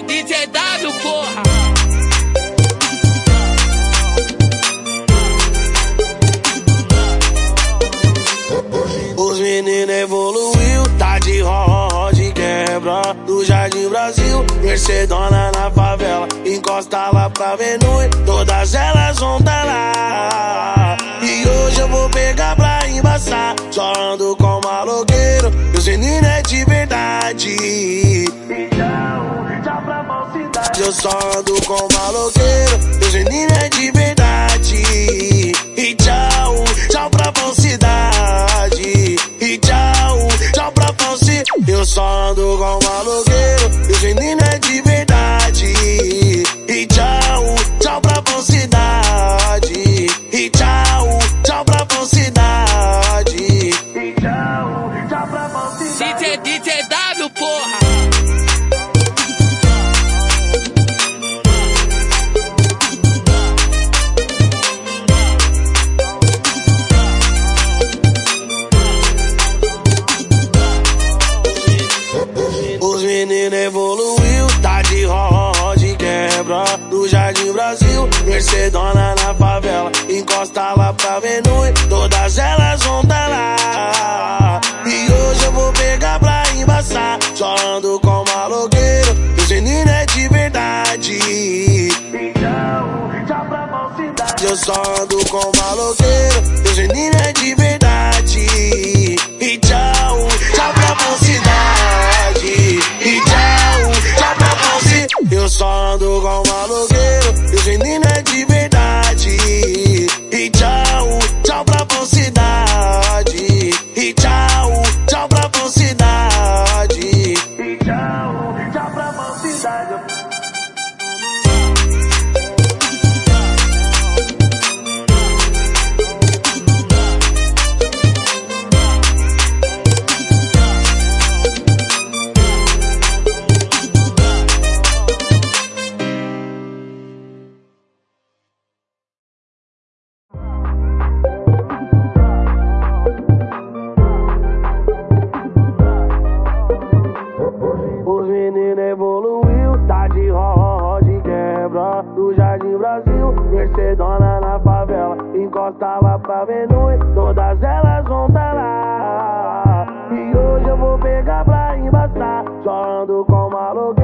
DJW, porra! Os meninos evoluiu, tá de roda de quebra. Do Jardim Brasil, Mercedona na favela. Encosta lá pra Venue, todas elas vão tá lá. E hoje eu vou pegar pra embaçar. Só ando com maloqueiro, meus meninos é de verdade Eu só ando com maloqueiro, meus meninos é de verdade. E tchau, tchau pra falsidade. E tchau, tchau pra falsidade Eu só ando com maloqueiro, meus meninos é de verdade. E tchau, tchau pra falsidade. E tchau, tchau pra falsidade. E tchau, tchau pra falsidade pra Venue, todas elas vão tá lá. E hoje eu vou pegar pra embaçar Só ando com maloqueiro, os meninos é de verdade. Então, tchau pra falsidade. Eu só ando com maloqueiro, os meninos é de verdade Os meninos evoluiu, Tá de ró, de quebra Do Jardim Brasil. Mercedona na favela Encosta lá pra Venue Todas elas vão tá lá. E hoje eu vou pegar pra embaçar. Só ando com maluco